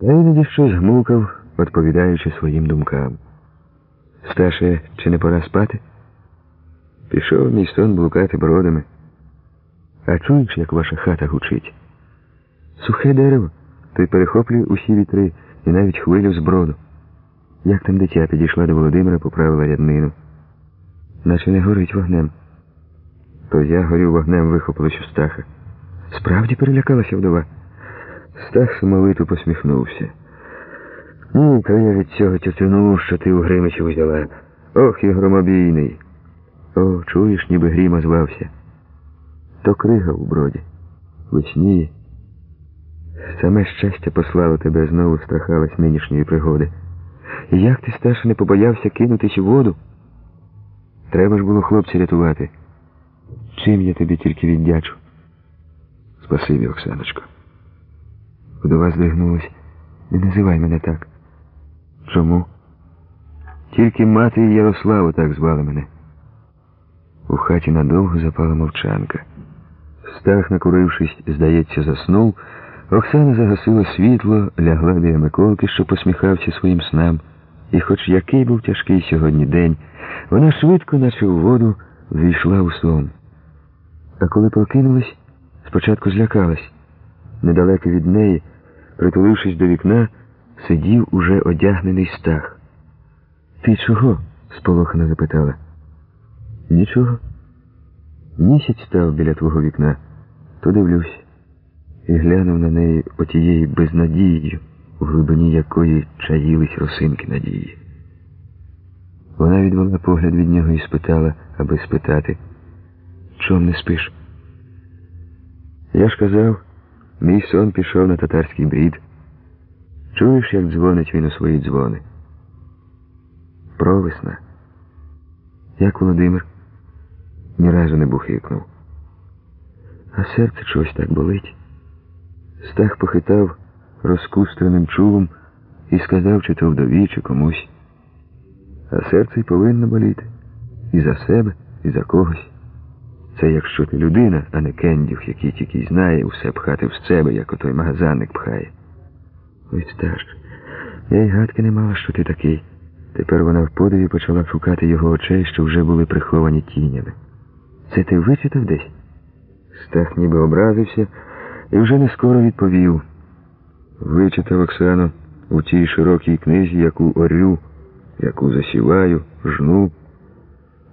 Та іноді щось гмукав, відповідаючи своїм думкам. Сташе, чи не пора спати? Пішов мій сон блукати бродами. А чуєш, як ваша хата гучить? Сухе дерево, то й перехоплює усі вітри і навіть хвилю з броду. Як там дитя підійшла до Володимира, поправила ряднину. Наче не горить вогнем. То я горю вогнем вихопилось у Стаха. Справді перелякалася вдова. Стах сумовито посміхнувся. Ні, то я від цього тютюну, що ти у Гримичі взяла. Ох і громобійний. О, чуєш, ніби грім озвався. То крига у броді. Весніє. Саме щастя послало тебе знову страхалась нинішньої пригоди. І як ти, Сташа, не побоявся кинутись у воду? Треба ж було хлопця рятувати. Чим я тобі тільки віддячу? Спасибі, Оксаночко. Вдова здригнулась. Не називай мене так. Чому? Тільки мати і Ярославу так звали мене. У хаті надовго запала мовчанка. Стах, накурившись, здається, заснув. Оксана загасила світло, лягла біля Миколки, що посміхався своїм снам. І хоч який був тяжкий сьогодні день, вона швидко, наче в воду, війшла у сон. А коли прокинулась, спочатку злякалась. Недалеко від неї, притулившись до вікна, сидів уже одягнений стах. Ти чого? сполохано запитала. Нічого. Місяць став біля твого вікна, то дивлюсь, і глянув на неї отією безнадією, в глибині якої чаїлись росинки надії. Вона відвела погляд від нього і спитала, аби спитати, чом не спиш? Я ж казав, мій сон пішов на татарський брід. Чуєш, як дзвонить він у свої дзвони? Провесна. Як Володимир ні разу не бухикнув. А серце чогось так болить. Стах похитав розкустреним чулом і сказав, чи то вдові, чи комусь. А серце й повинно боліти. І за себе, і за когось. Це якщо ти людина, а не кендюх, який тільки знає усе пхати в себе, як отой магазанник пхає. Ой, Сташ, я й гадки не мала, що ти такий. Тепер вона в подиві почала шукати його очей, що вже були приховані тінями. Це ти вичитав десь? Стах ніби образився і вже не скоро відповів. Вичитав Оксану у тій широкій книзі, яку орю, яку засіваю, жну.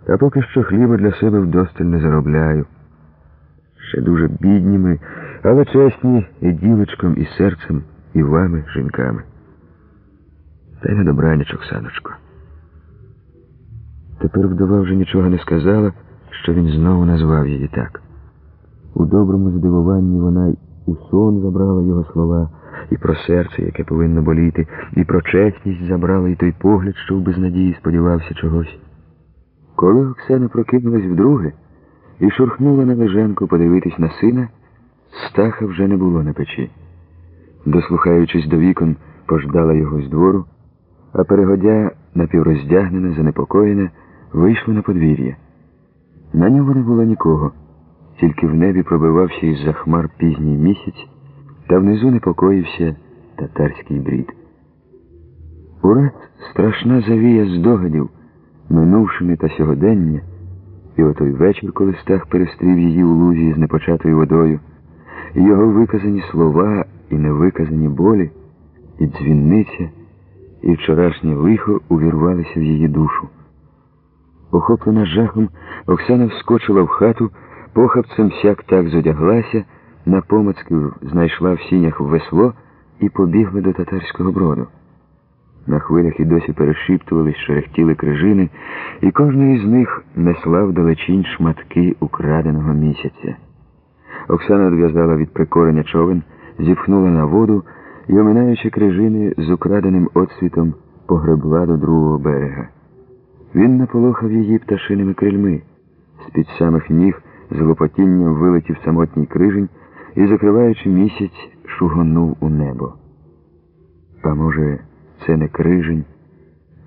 Та поки що хліба для себе вдосталь не заробляю. Ще дуже бідні ми, але чесні і дівочком, і серцем, і вами, жінками. Та й на добраніч, Оксаночко. Тепер вдова вже нічого не сказала, що він знову назвав її так. У доброму здивуванні вона й у сон забрала його слова, і про серце, яке повинно боліти, і про чесність забрала, і той погляд, що в безнадії сподівався чогось. Коли Оксана прокинулась вдруге і шурхнула на лежанку подивитись на сина, стаха вже не було на печі. Дослухаючись до вікон, пождала його з двору, а перегодя, напівроздягнена, занепокоєна, вийшла на подвір'я. На ньому не було нікого, тільки в небі пробивався із-за хмар пізній місяць, та внизу непокоївся татарський брід. Ураз страшна завія здогадів, минувшими та сьогодення, і отой вечір, коли стах перестрів її у лузі з непочатою водою, і його виказані слова і невиказані болі, і дзвінниця, і вчорашнє лихо увірвалися в її душу. Охоплена жахом, Оксана вскочила в хату, похапцем сяк так зодяглася, на помацки знайшла в сінях весло і побігла до татарського броду. На хвилях і досі перешіптувались, шерехтіли крижини, і кожної з них несла вдалечінь шматки украденого місяця. Оксана одв'язала від прикорення човен, зіпхнула на воду і, оминаючи крижини з украденим отсвітом, погребла до другого берега. Він наполохав її пташиними крильми. З-під самих ніг з лопотінням вилетів самотній крижень і, закриваючи місяць, шугонув у небо. А може, це не крижень,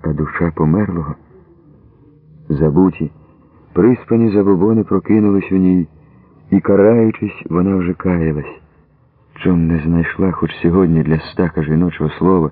а душа померлого? Забуті, приспані забобони прокинулись у ній, і, караючись, вона вже каялась. чом не знайшла хоч сьогодні для стака жіночого слова.